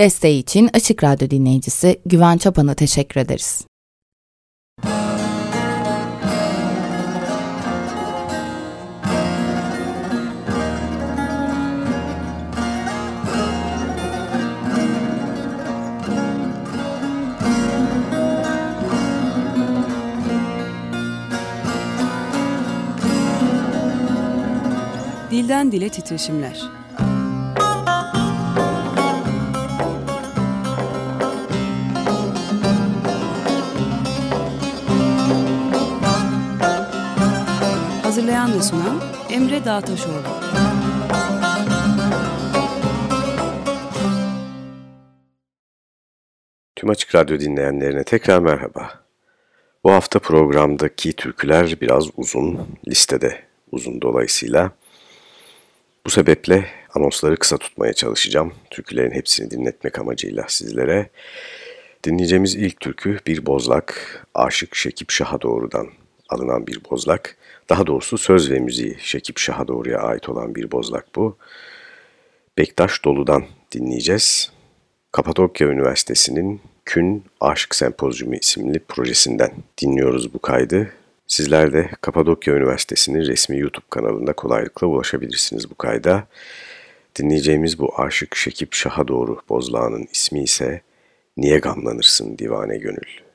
Desteği için Açık Radyo dinleyicisi Güven Çapan'a teşekkür ederiz. Dilden Dile Titreşimler Hazırlayan ve sunan Emre Dağtaşoğlu. Tüm Açık Radyo dinleyenlerine tekrar merhaba. Bu hafta programdaki türküler biraz uzun, listede uzun dolayısıyla. Bu sebeple anonsları kısa tutmaya çalışacağım. Türkülerin hepsini dinletmek amacıyla sizlere. Dinleyeceğimiz ilk türkü bir bozlak, Aşık Şekip Şah'a doğrudan alınan bir bozlak. Daha doğrusu söz ve müziği Şekip Şah'a doğruya ait olan bir bozlak bu. Bektaş Dolu'dan dinleyeceğiz. Kapadokya Üniversitesi'nin Kün Aşık Sempozyumu isimli projesinden dinliyoruz bu kaydı. Sizler de Kapadokya Üniversitesi'nin resmi YouTube kanalında kolaylıkla ulaşabilirsiniz bu kayda. Dinleyeceğimiz bu Aşık Şekip Şah'a doğru bozlağının ismi ise Niye Gamlanırsın Divane Gönül.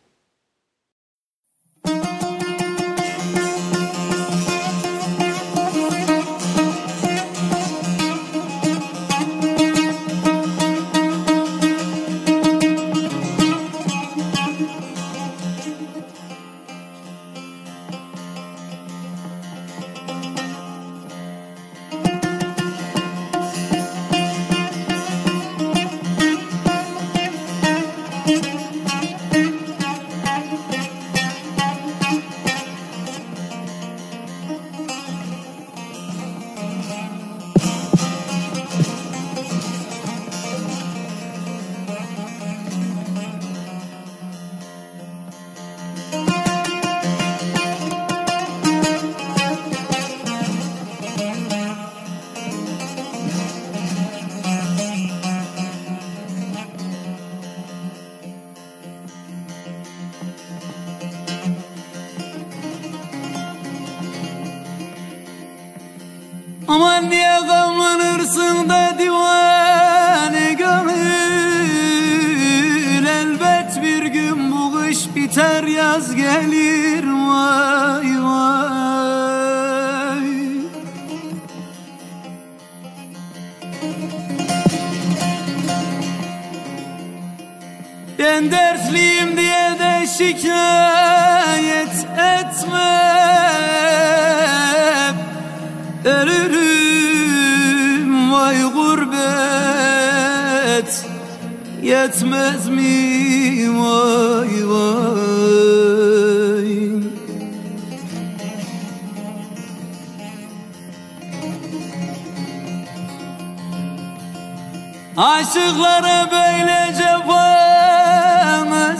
Aşıklara böyle cefamız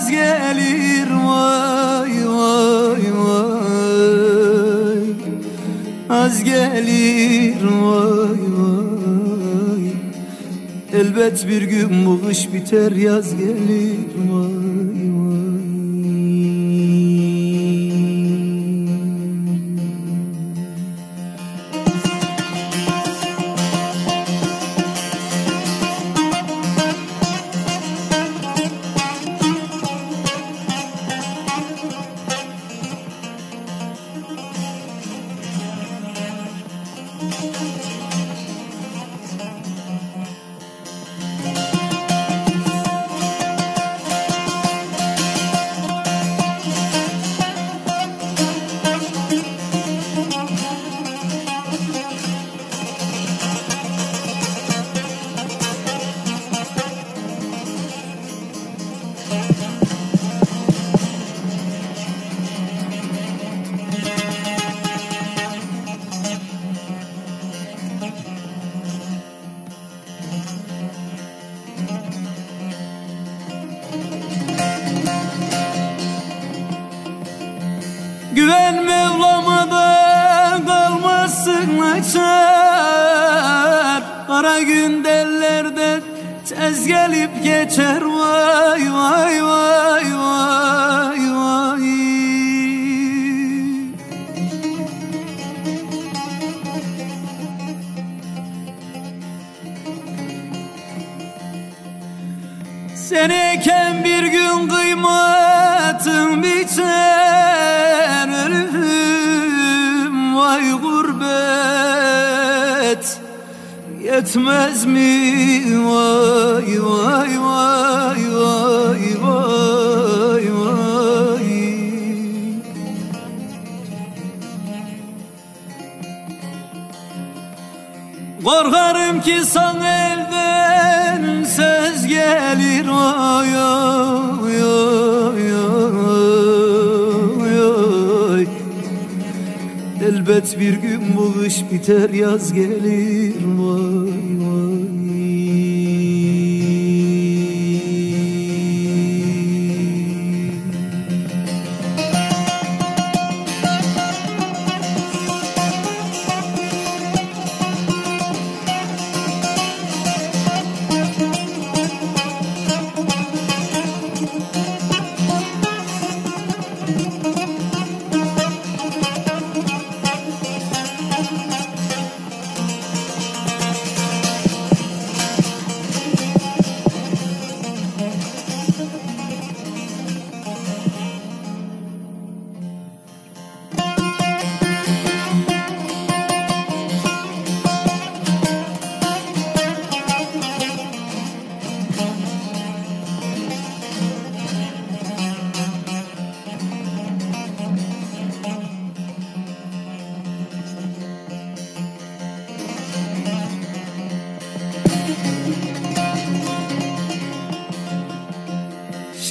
gelir. Vay vay vay. Az gelir. Vay vay. Elbet bir gün bu kış biter yaz gelir. Vay Seneyken bir gün kıymatın biter ölüm vay gurbet. Yetmez mi? Vay vay vay vay vay vay. Korkarım ki sana gelir oy oy oy oy oy. Elbet bir gün bu kış biter yaz gelir vay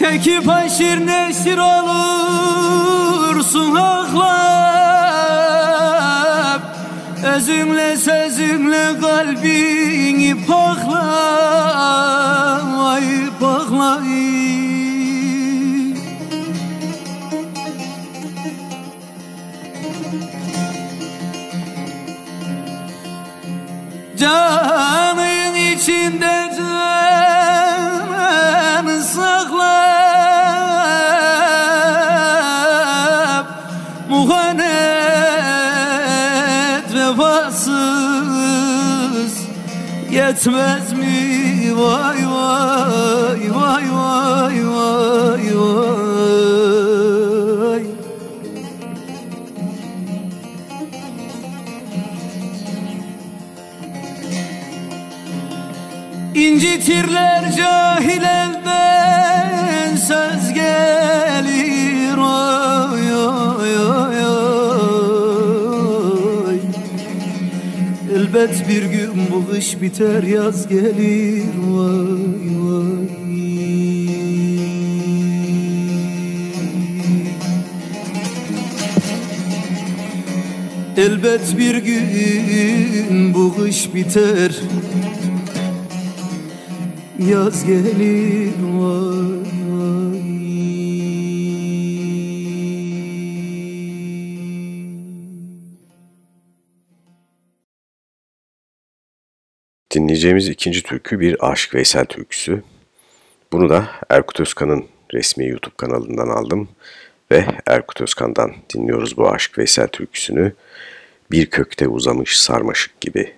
Çekip haşir neşir olursun aklap Özünle sözünle kalbini pakla Vay pakla Yetmez mi? Vay vay vay vay vay vay. İncitirler Elbet bir gün bu kış biter yaz gelir. Vay vay. Elbet bir gün bu kış biter Yaz gelir. Vay Dinleyeceğimiz ikinci türkü bir Aşık Veysel türküsü. Bunu da Erkut Özkan'ın resmi YouTube kanalından aldım ve Erkut Özkan'dan dinliyoruz bu Aşık Veysel türküsünü. Bir kökte uzamış sarmaşık gibi.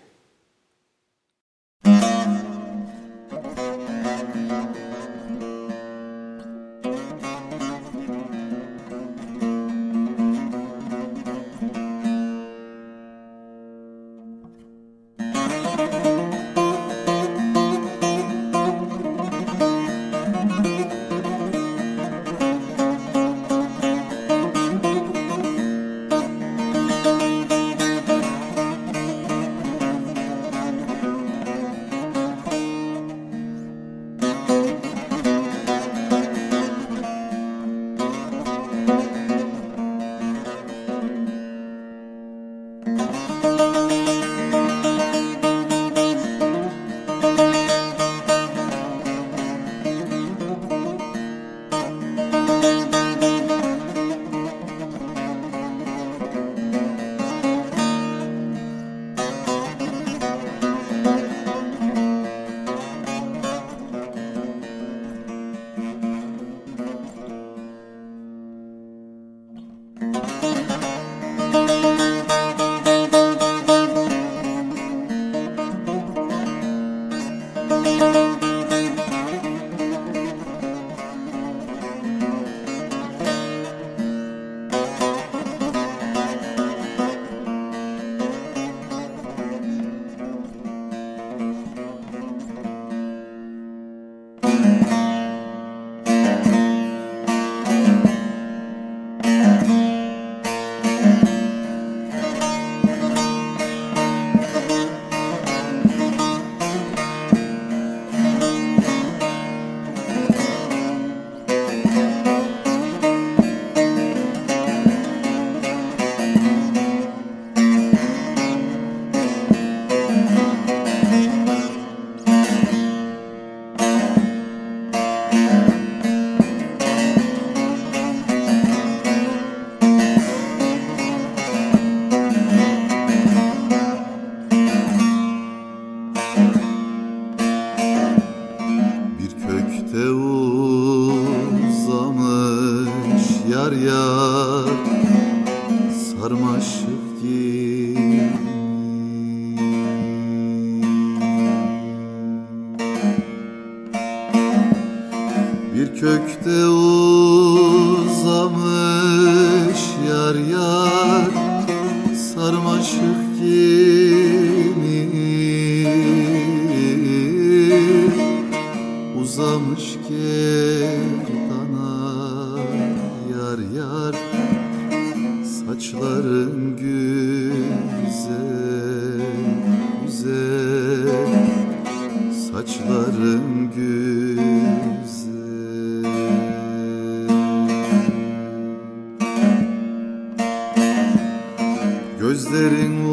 Gözlerin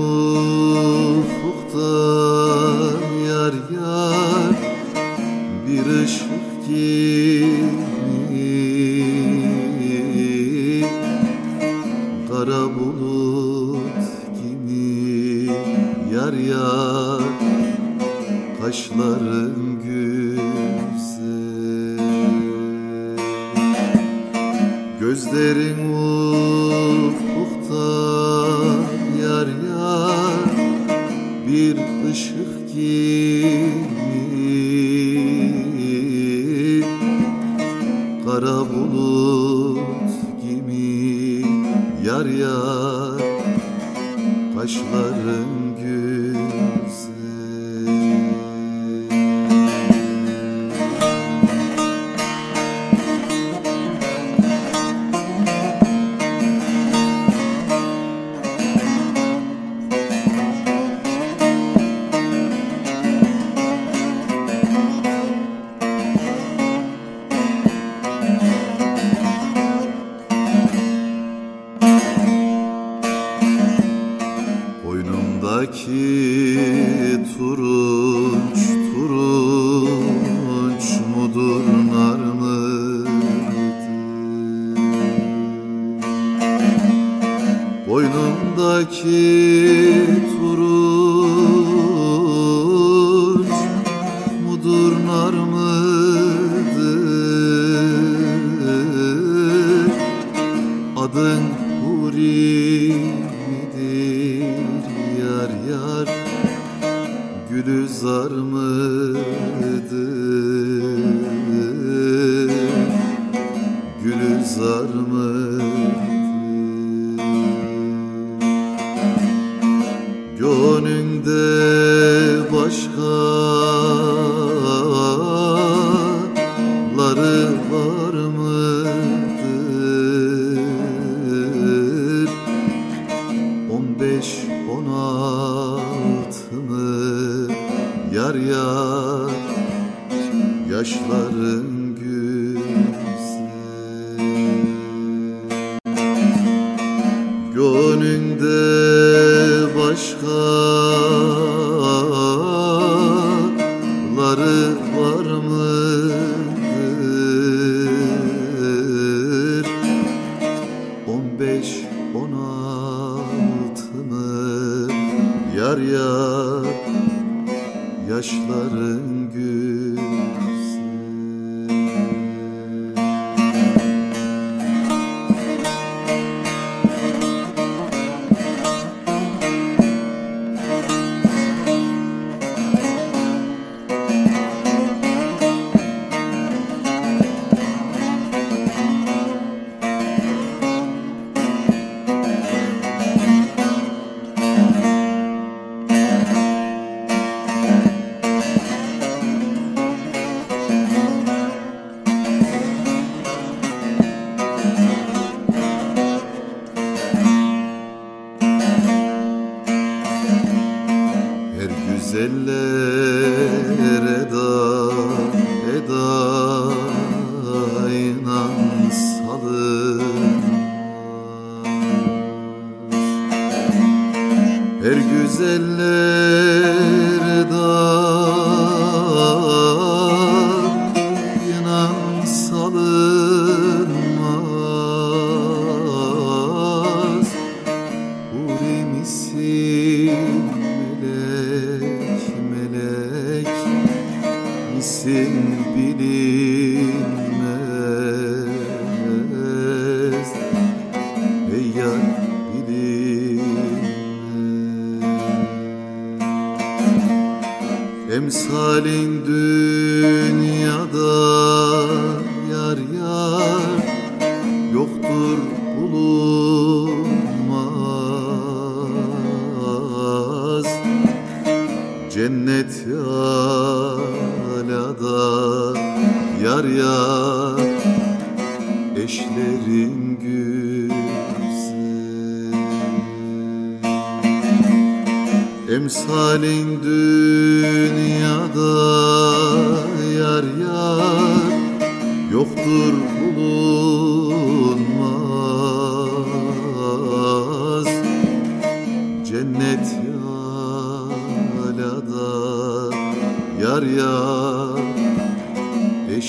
ufukta yar yar bir ışık gibi. Kara bulut gibi yar yar kaşları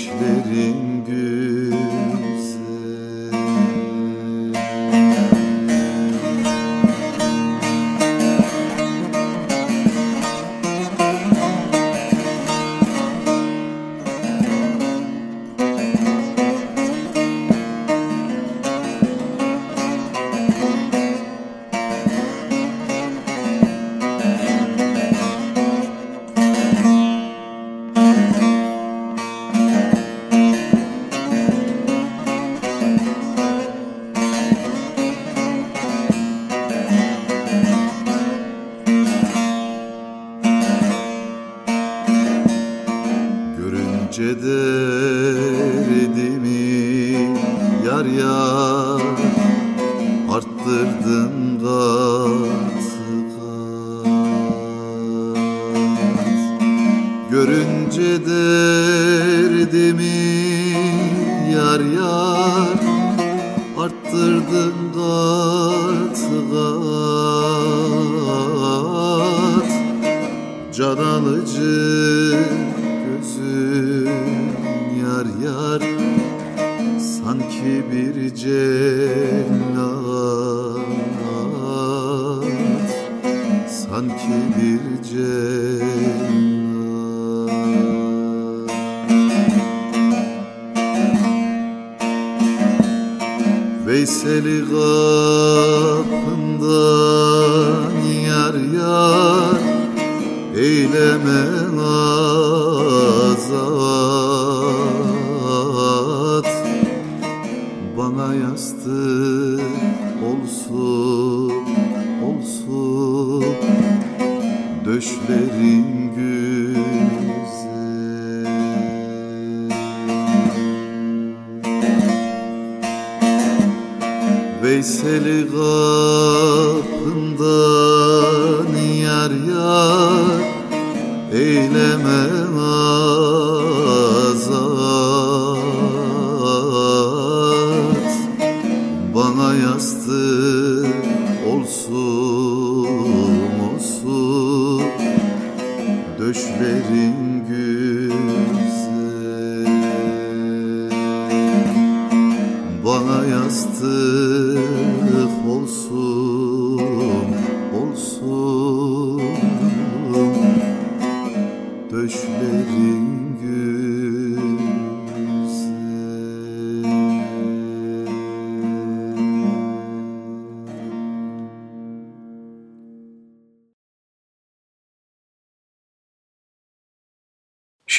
Veysel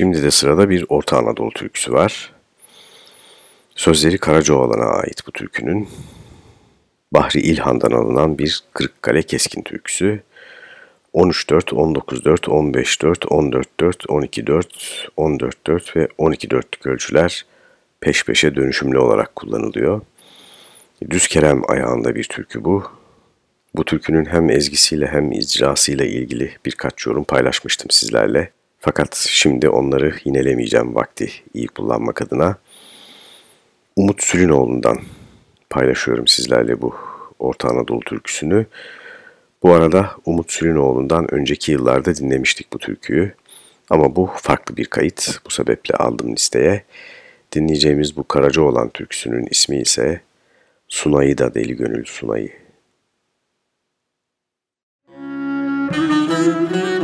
Şimdi de sırada bir Orta Anadolu türküsü var. Sözleri Karacaoğlan'a ait bu türkünün. Bahri İlhan'dan alınan bir Kırıkkale Keskin türküsü. 13-4, 19-4, 15-4, 14-4, 12-4, 14-4 ve 12-4'lük ölçüler peş peşe dönüşümlü olarak kullanılıyor. Düz kerem ayağında bir türkü bu. Bu türkünün hem ezgisiyle hem icrasıyla ilgili birkaç yorum paylaşmıştım sizlerle. Fakat şimdi onları yinelemeyeceğim vakti iyi kullanmak adına. Umut Sülünoğlu'ndan paylaşıyorum sizlerle bu Orta Anadolu türküsünü. Bu arada Umut Sülünoğlu'ndan önceki yıllarda dinlemiştik bu türküyü. Ama bu farklı bir kayıt. Bu sebeple aldım listeye. Dinleyeceğimiz bu Karaca olan türküsünün ismi ise Sunay'ı da Deli Gönül Sunay'ı. Müzik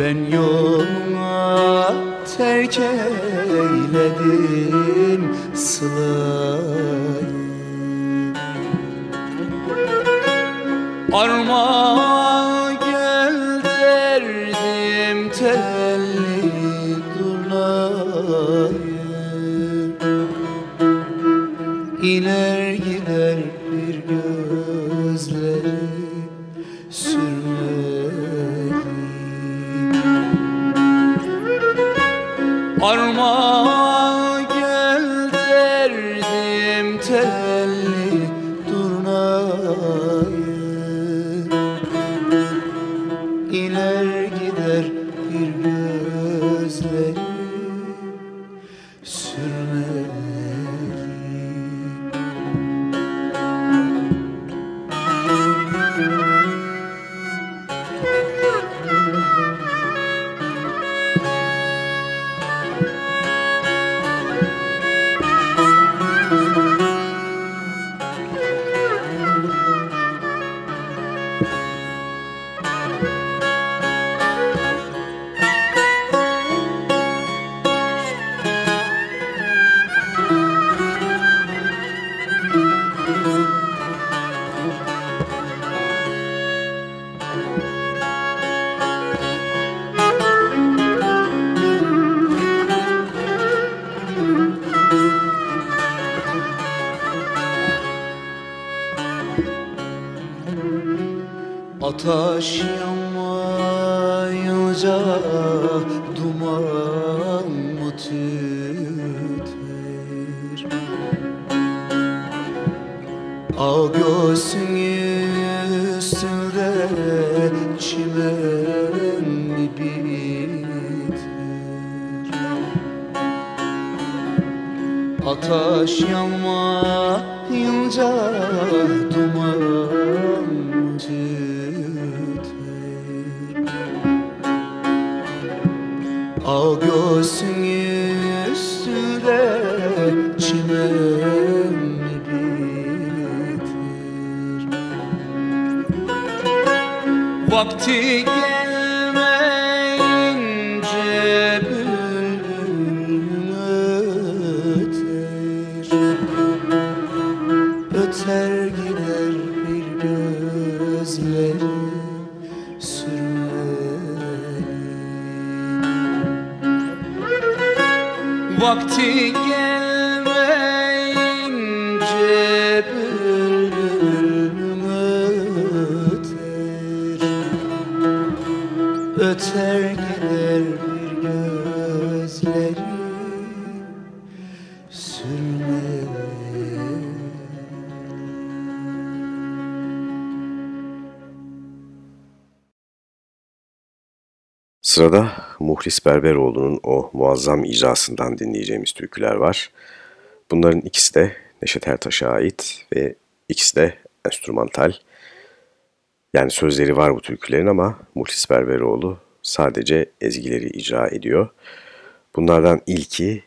Ben yoluma terk eyledim sılayı Arma Ataş yanmayınca duman mı tüter? Ağ göğsün üstünde çimen mi biter? Ataş yanmayınca duman Vakti gelmeyince bülbül öter Öter gider bir gözleri sürmeli. Vakti Sırada Muhlis Berberoğlu'nun o muazzam icrasından dinleyeceğimiz türküler var. Bunların ikisi de Neşet Ertaş'a ait ve ikisi de enstrümantal. Yani sözleri var bu türkülerin ama Muhlis Berberoğlu sadece ezgileri icra ediyor. Bunlardan ilki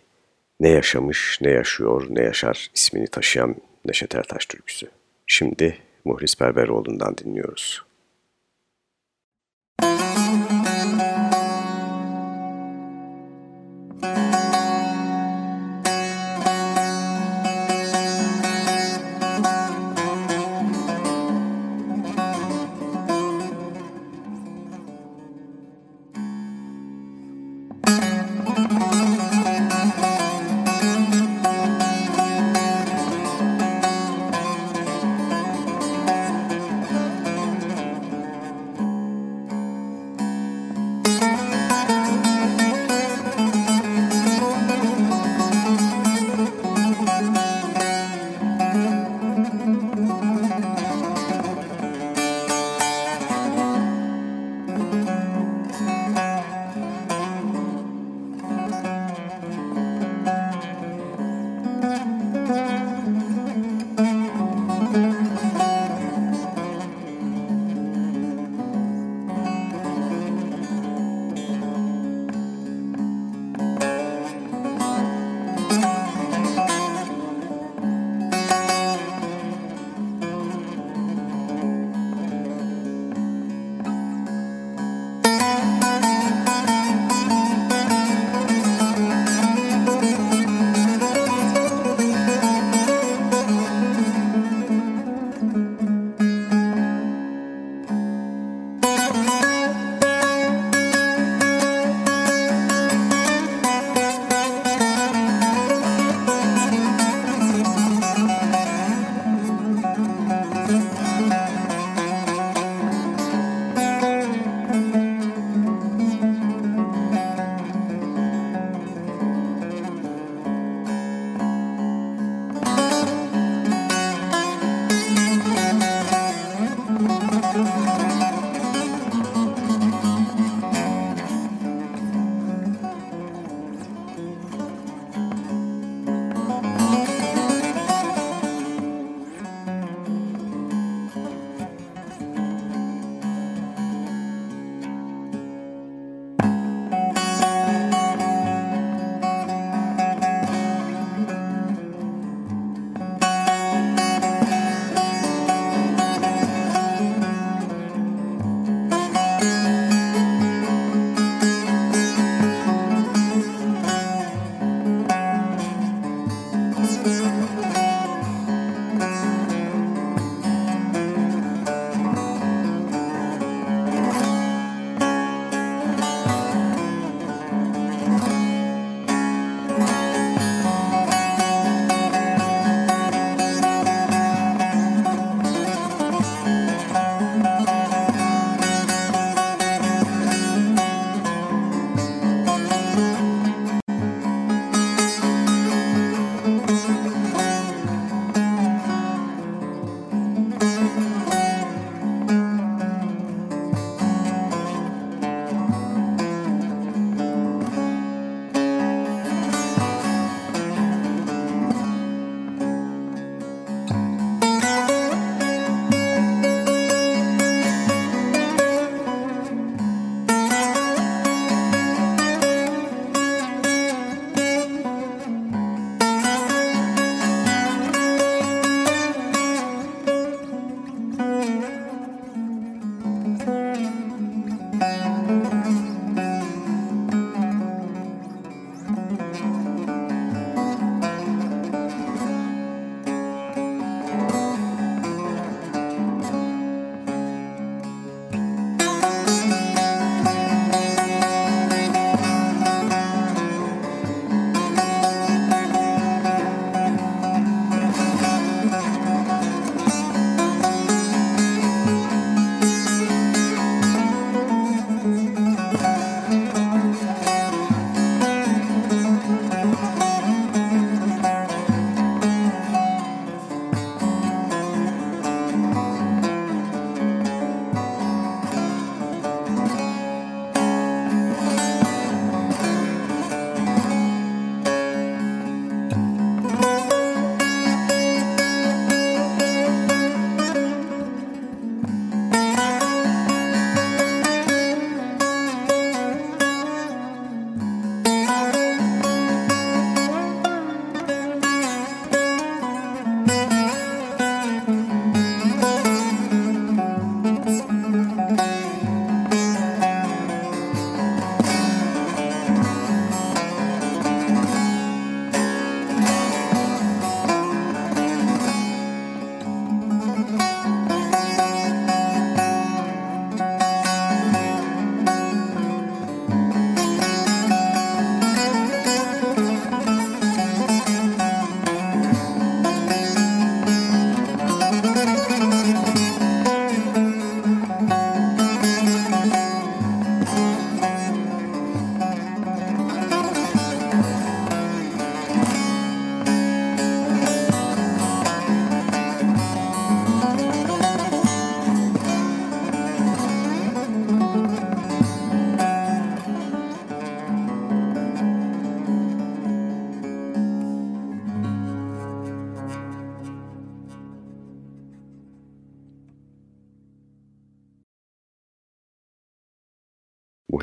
Ne Yaşamış, Ne Yaşıyor, Ne Yaşar ismini taşıyan Neşet Ertaş türküsü. Şimdi Muhlis Berberoğlu'ndan dinliyoruz.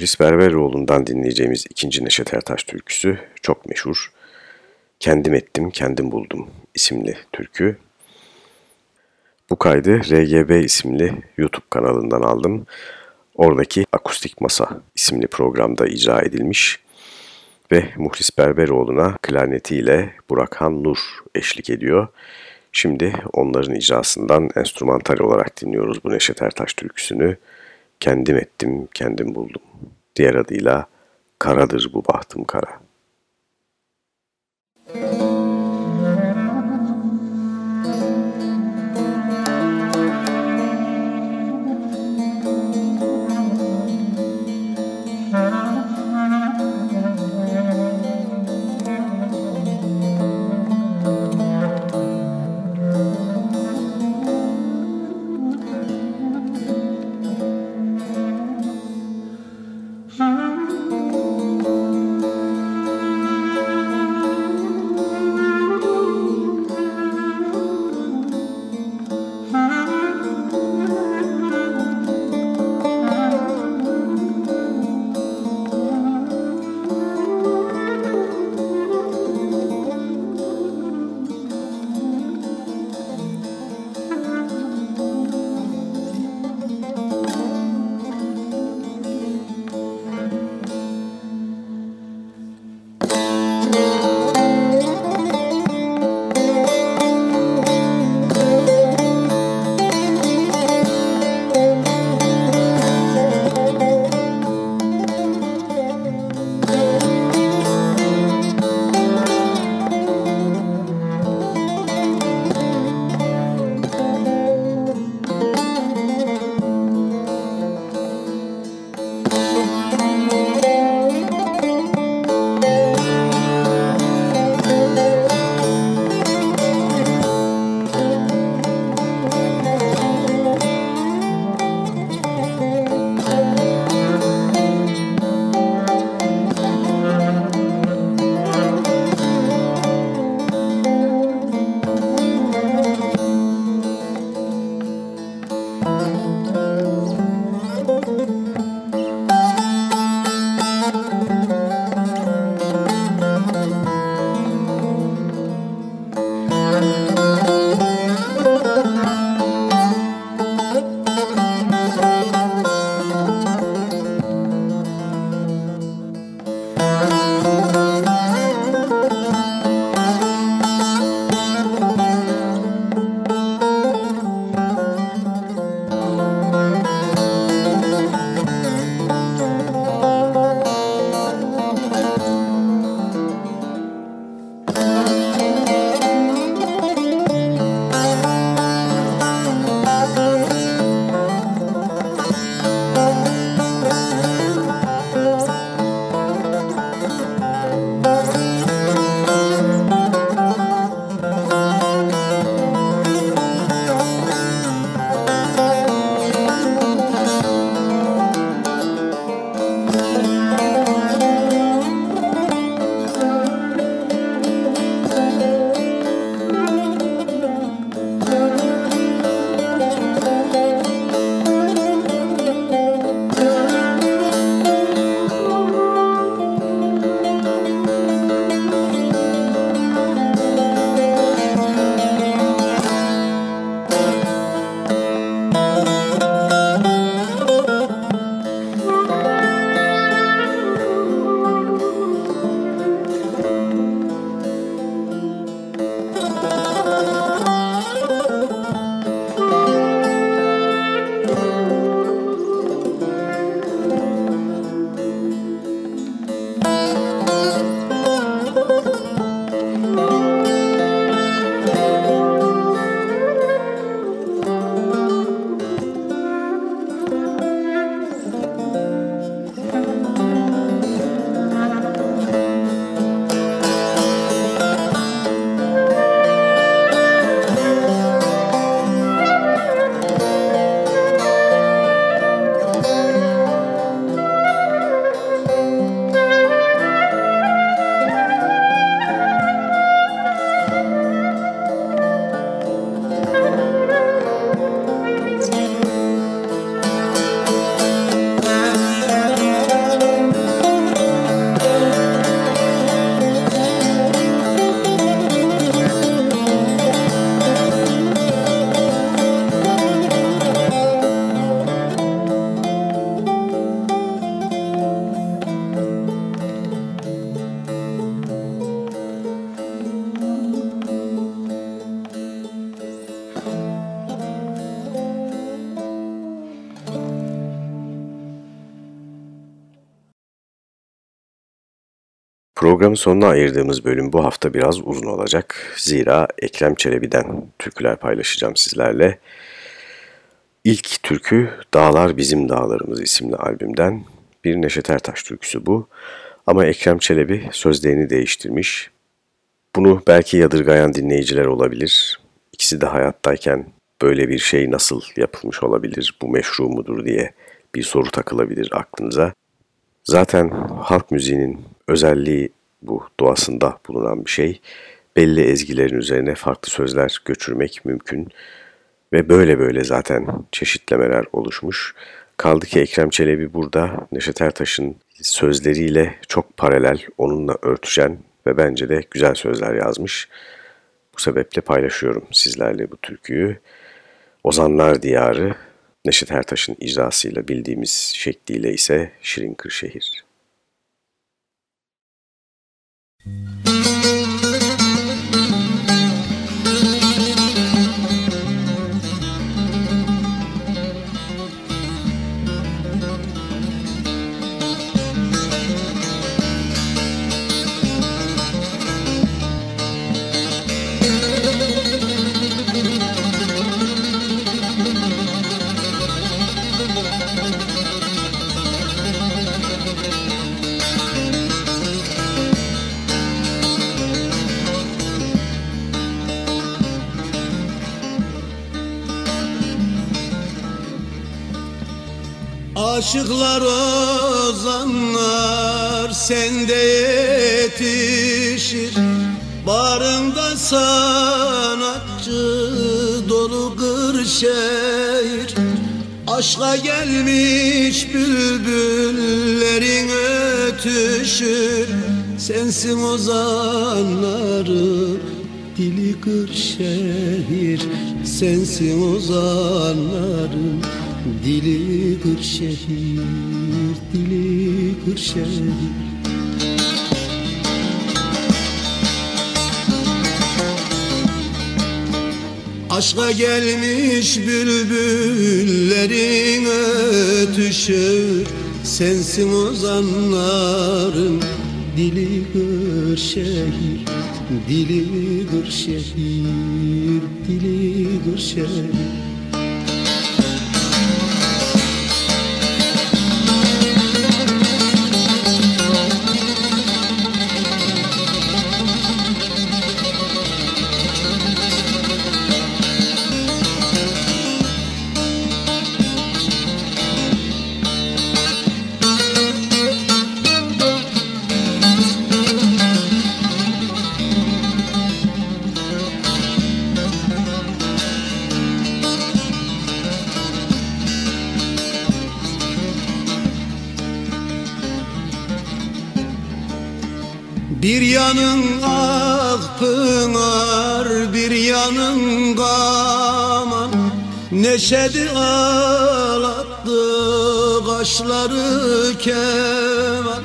Muhlis Berberoğlu'ndan dinleyeceğimiz ikinci Neşet Ertaş türküsü çok meşhur. Kendim ettim, kendim buldum isimli türkü. Bu kaydı RGB isimli YouTube kanalından aldım. Oradaki Akustik Masa isimli programda icra edilmiş ve Muhlis Berberoğlu'na klarnetiyle Burakhan Nur eşlik ediyor. Şimdi onların icrasından enstrümantal olarak dinliyoruz bu Neşet Ertaş türküsünü. Kendim ettim, kendim buldum. Diğer adıyla Karadır bu bahtım kara. Programın sonuna ayırdığımız bölüm bu hafta biraz uzun olacak. Zira Ekrem Çelebi'den türküler paylaşacağım sizlerle. İlk türkü Dağlar Bizim Dağlarımız isimli albümden bir Neşet Ertaş türküsü bu. Ama Ekrem Çelebi sözlerini değiştirmiş. Bunu belki yadırgayan dinleyiciler olabilir. İkisi de hayattayken böyle bir şey nasıl yapılmış olabilir, bu meşru mudur diye bir soru takılabilir aklınıza. Zaten halk müziğinin özelliği bu doğasında bulunan bir şey. Belli ezgilerin üzerine farklı sözler göçürmek mümkün ve böyle böyle zaten çeşitlemeler oluşmuş. Kaldı ki Ekrem Çelebi burada Neşet Ertaş'ın sözleriyle çok paralel, onunla örtüşen ve bence de güzel sözler yazmış. Bu sebeple paylaşıyorum sizlerle bu türküyü. Ozanlar Diyarı, Neşet Ertaş'ın icrasıyla bildiğimiz şekliyle ise Şirin Kırşehir. Música Aşıklar ozanlar sende yetişir. Barında sanatçı dolu Kırşehir Aşka gelmiş bülbüllerin ötüşür. Sensin ozanların dili Kırşehir Sensin ozanların Dili Kırşehir, dili Kırşehir Aşka gelmiş bülbüllerin ötüşür Sensin ozanların dili Kırşehir Dili Kırşehir, dili Kırşehir Bir yanın ak pınar, bir yanın gaman. Neşedi ağlattı kaşları keman.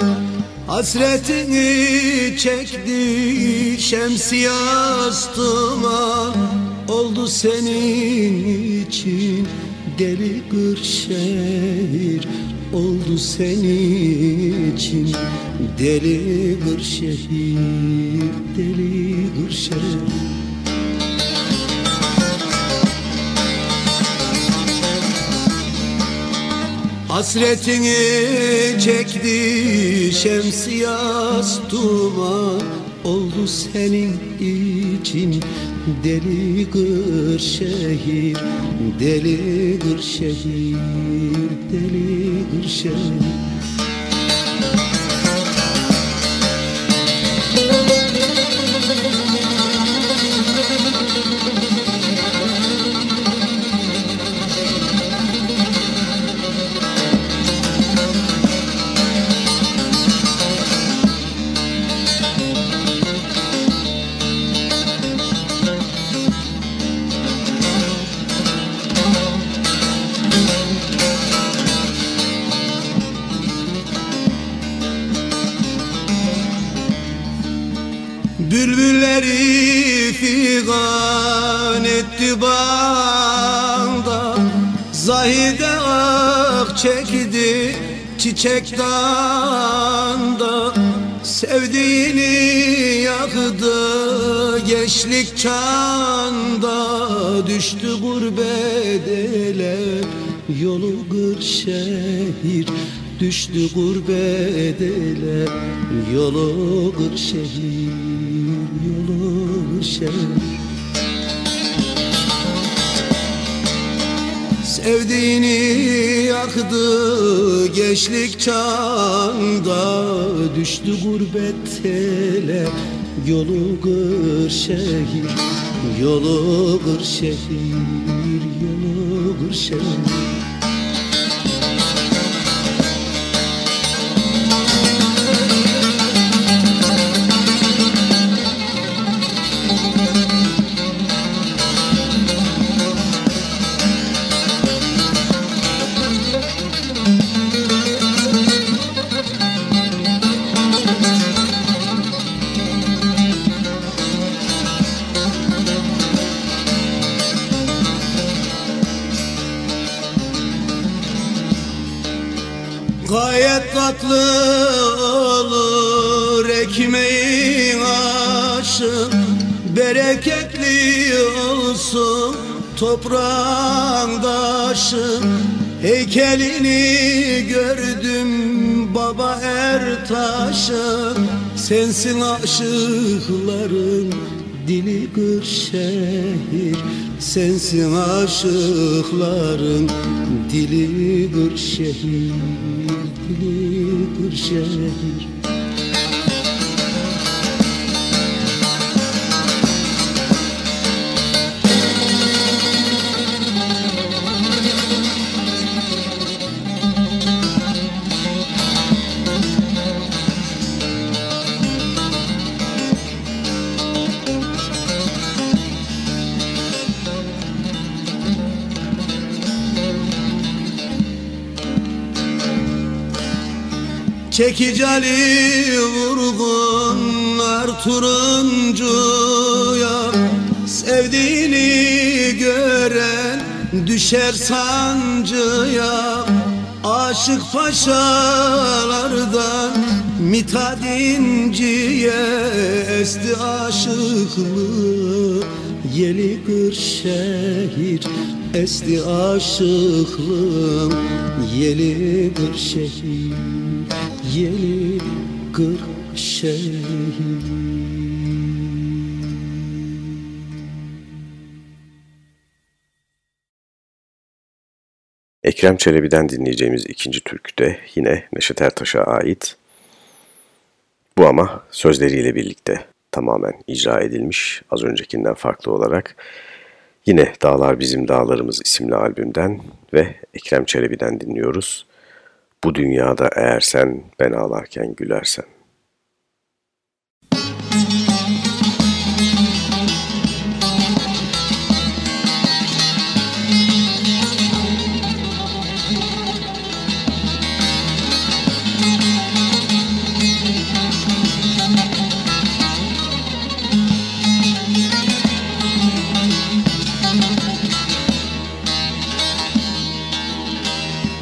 Hasretini çekti şemsiyaz duman Oldu senin için deli Kırşehir oldu senin için. Deli bir şehir, deli bir şehir Hasretini çekti şemsiyaz duman Oldu senin için Deli Kırşehir, deli Kırşehir, deli Kırşehir çiçek dağında Sevdiğini yaktı gençlik çağında Düştü gurbet ele. Yolu gır şehir Düştü gurbet ele. Yolu gır şehir Yolu gır şehir Sevdiğini yaktı gençlik çağında. Düştü gurbet ele yolu gır şehir Yolu gır şehir, yolu gır şehir toprağın taşı. Heykelini gördüm baba Ertaş'ı Sensin aşıkların dili Kırşehir Sensin aşıkların dili Kırşehir Dili Kırşehir Çekicali vurgunlar turuncuya Sevdiğini gören düşer sancıya. Aşık paşalardan mitad inciye Esti aşıklığı. Yeli Kırşehir Esti aşıklığım. Yeli Kırşehir Yeli Kırşehir Ekrem Çelebi'den dinleyeceğimiz ikinci türkü de yine Neşet Ertaş'a ait. Bu ama sözleriyle birlikte tamamen icra edilmiş az öncekinden farklı olarak. Yine Dağlar Bizim Dağlarımız isimli albümden ve Ekrem Çelebi'den dinliyoruz. Bu dünyada eğer sen ben ağlarken gülersen.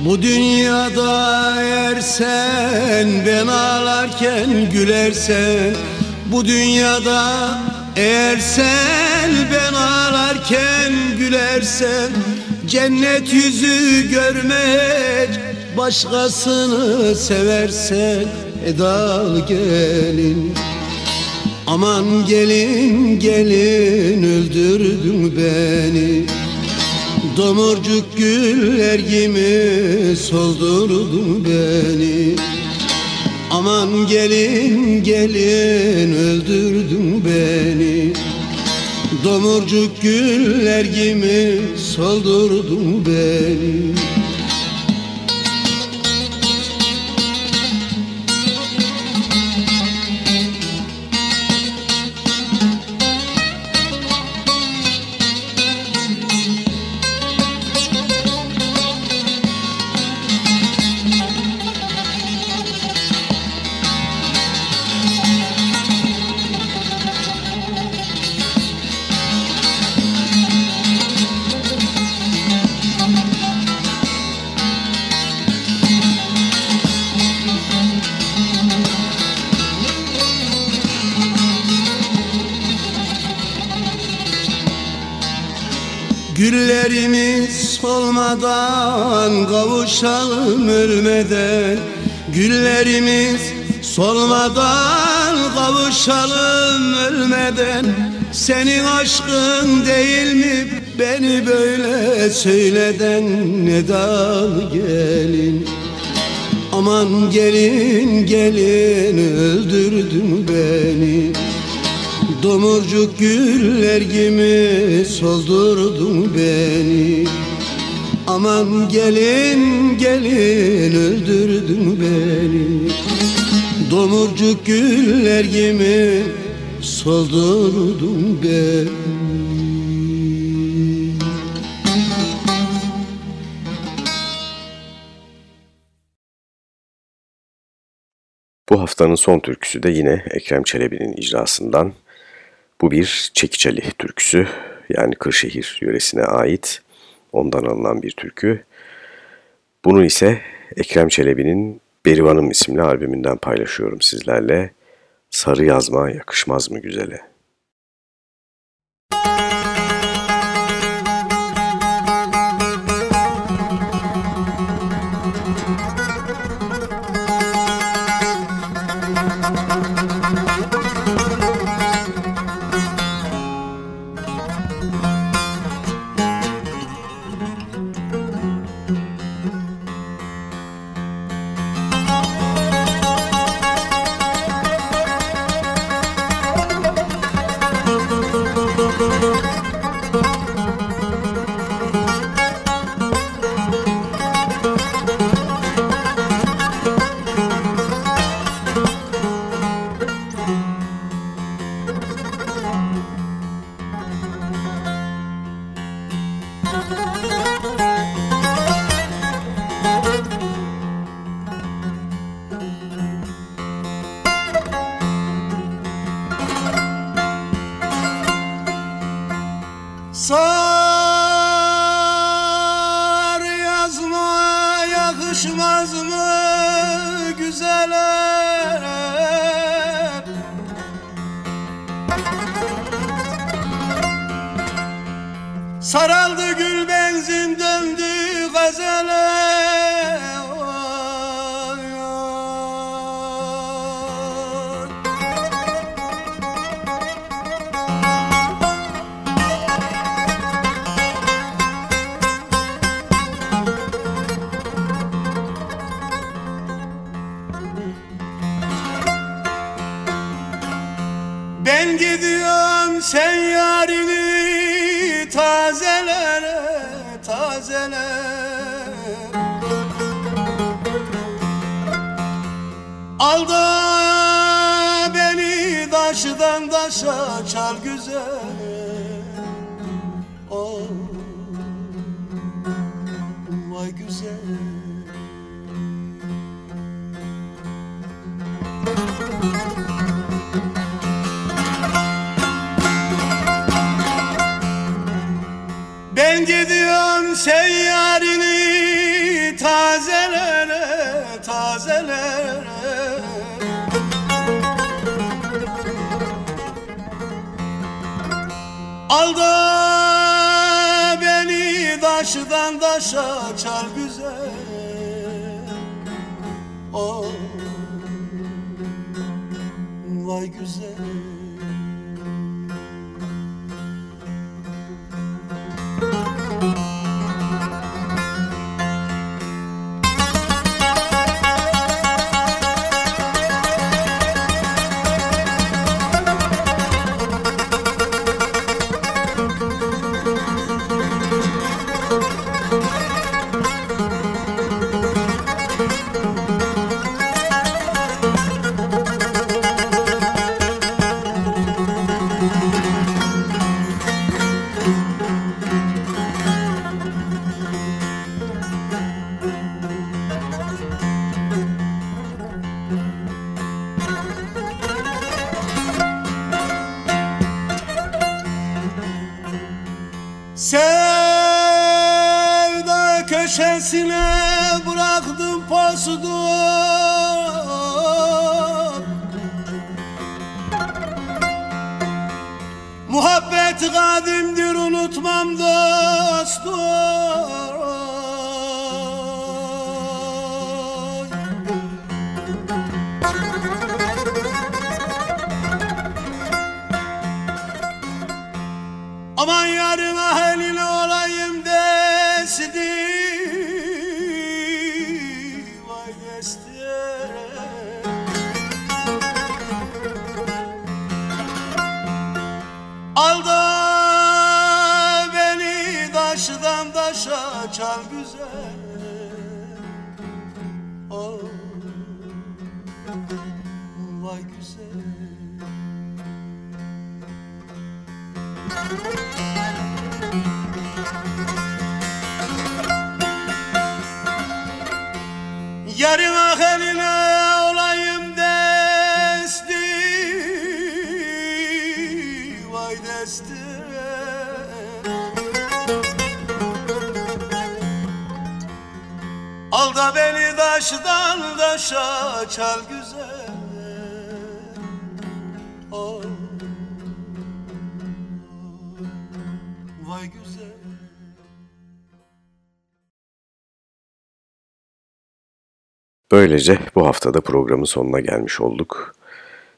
Bu dünyada eğer sen ben ağlarken gülersen Bu dünyada eğer sen ben ağlarken gülersen Cennet yüzü görmek başkasını seversen Edal gelin. Aman gelin gelin öldürdün beni Domurcuk güller gibi soldurdun beni. Aman gelin gelin öldürdün beni. Domurcuk güller gibi soldurdun beni solmadan kavuşalım ölmeden. Güllerimiz solmadan kavuşalım ölmeden. Senin aşkın değil mi? Beni böyle söyleden Nedalı gelin? Aman gelin gelin öldürdün beni. Domurcuk güller gibi soldurdun beni Aman gelin gelin öldürdün beni. Domurcuk güller gibi soldurdun beni. Bu haftanın son türküsü de yine Ekrem Çelebi'nin icrasından. Bu bir Çekiçali türküsü yani Kırşehir yöresine ait ondan alınan bir türkü. Bunu ise Ekrem Çelebi'nin Berivanım isimli albümünden paylaşıyorum sizlerle. Sarı yazma yakışmaz mı güzele? Sar yazma yakışmaz mı güzele? Saraldı gül benzin Sen yarini tazelere tazelere. Al da beni taşıdan taşa çal güzel. Oh vay güzel vay güzel. Yarına eline olayım desti. Vay desti. Al da beni taştan taşa çal güzel Böylece bu haftada programın sonuna gelmiş olduk.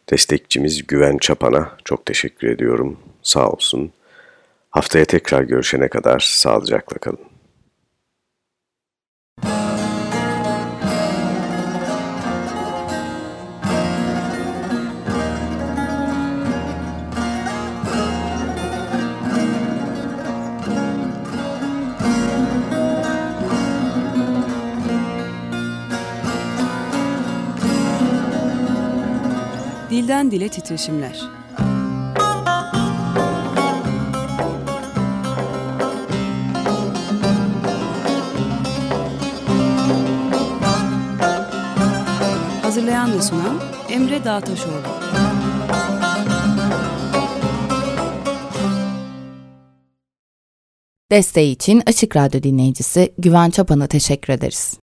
Destekçimiz Güven Çapan'a çok teşekkür ediyorum. Sağ olsun. Haftaya tekrar görüşene kadar sağlıcakla kalın. Dilden dile titreşimler. Hazırlayan ve sunan Emre Dağtaşoğlu. Desteği için Açık Radyo dinleyicisi Güven Çapan'a teşekkür ederiz.